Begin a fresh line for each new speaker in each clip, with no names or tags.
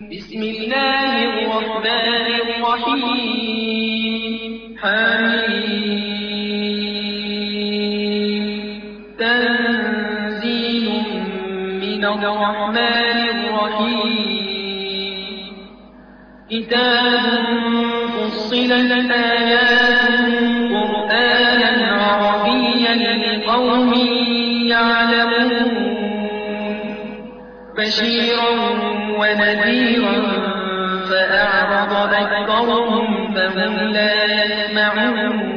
بسم الله الرحمن الرحيم. تنزيل من الرحمن الرحيم. كتاب فصلت آيات قرآنا عربيا لقوم يعلمون. بشيرا ونذيرا فأعرض أكثرهم فهم لا يسمعون.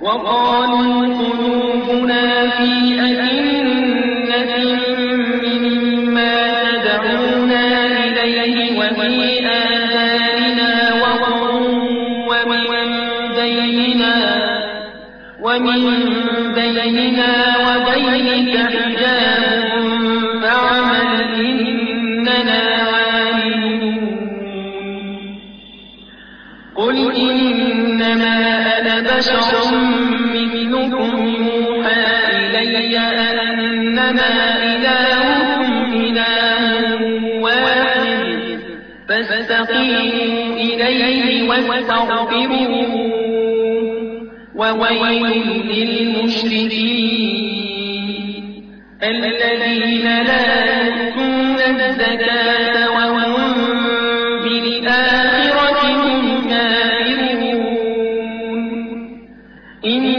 وقالوا قلوبنا في أكنة إنما أنا بشر مثلكم يوحى إلي أنما إلهكم إله واحد. فاستقيموا إليه واستغفروه. وويل للمشركين الذين لا يؤتون الزكاة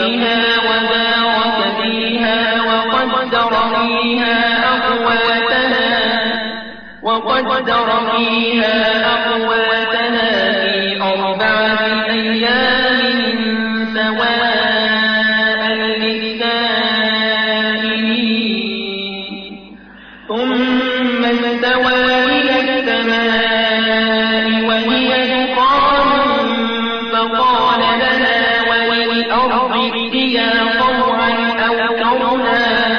فوقها وبارك فيها وقدر فيها أقواتها وقدر فيها أقواتها كرها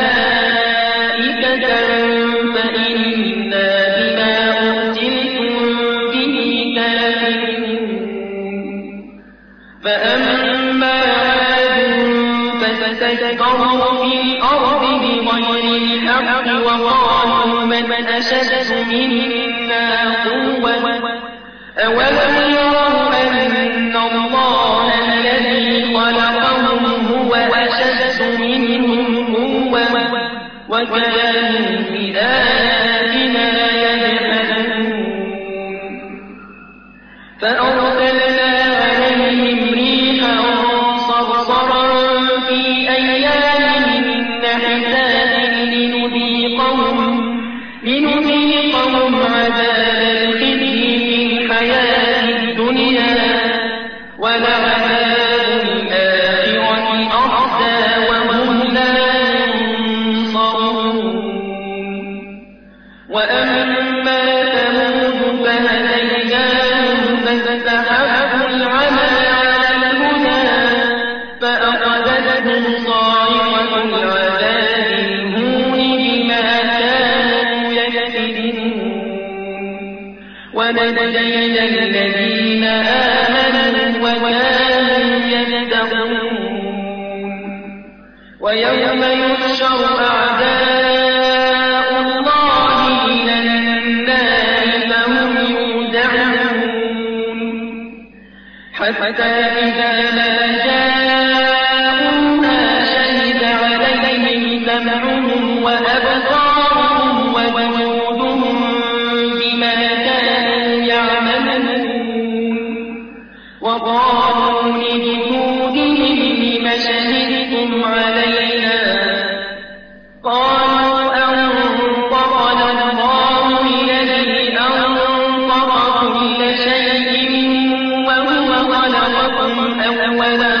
حتى إذا ما جاءوها شهد عليهم سمعهم when I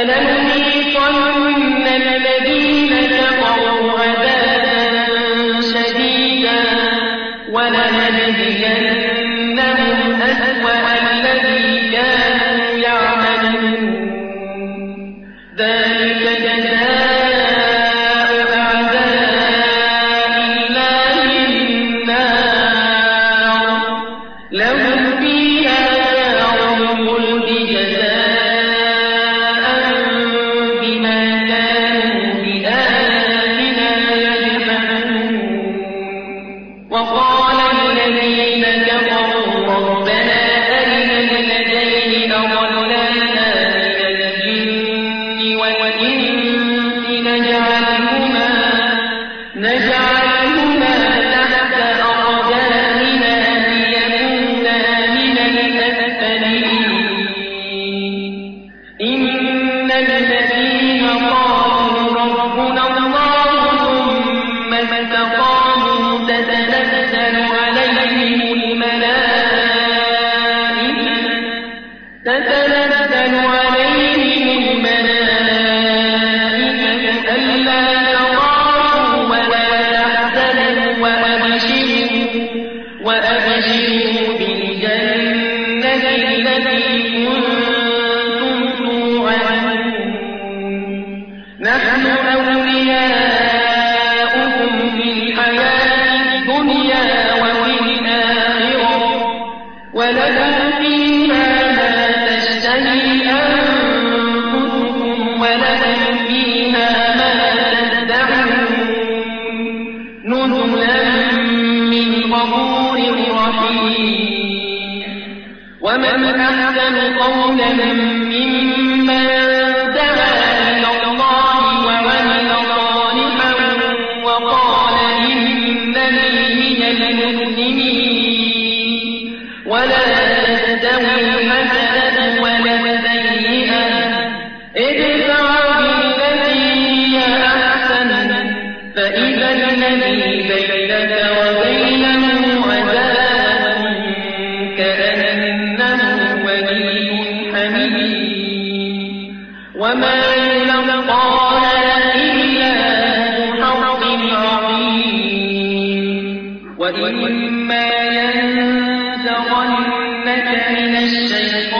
ألم ولا من الشيطان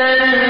تنزل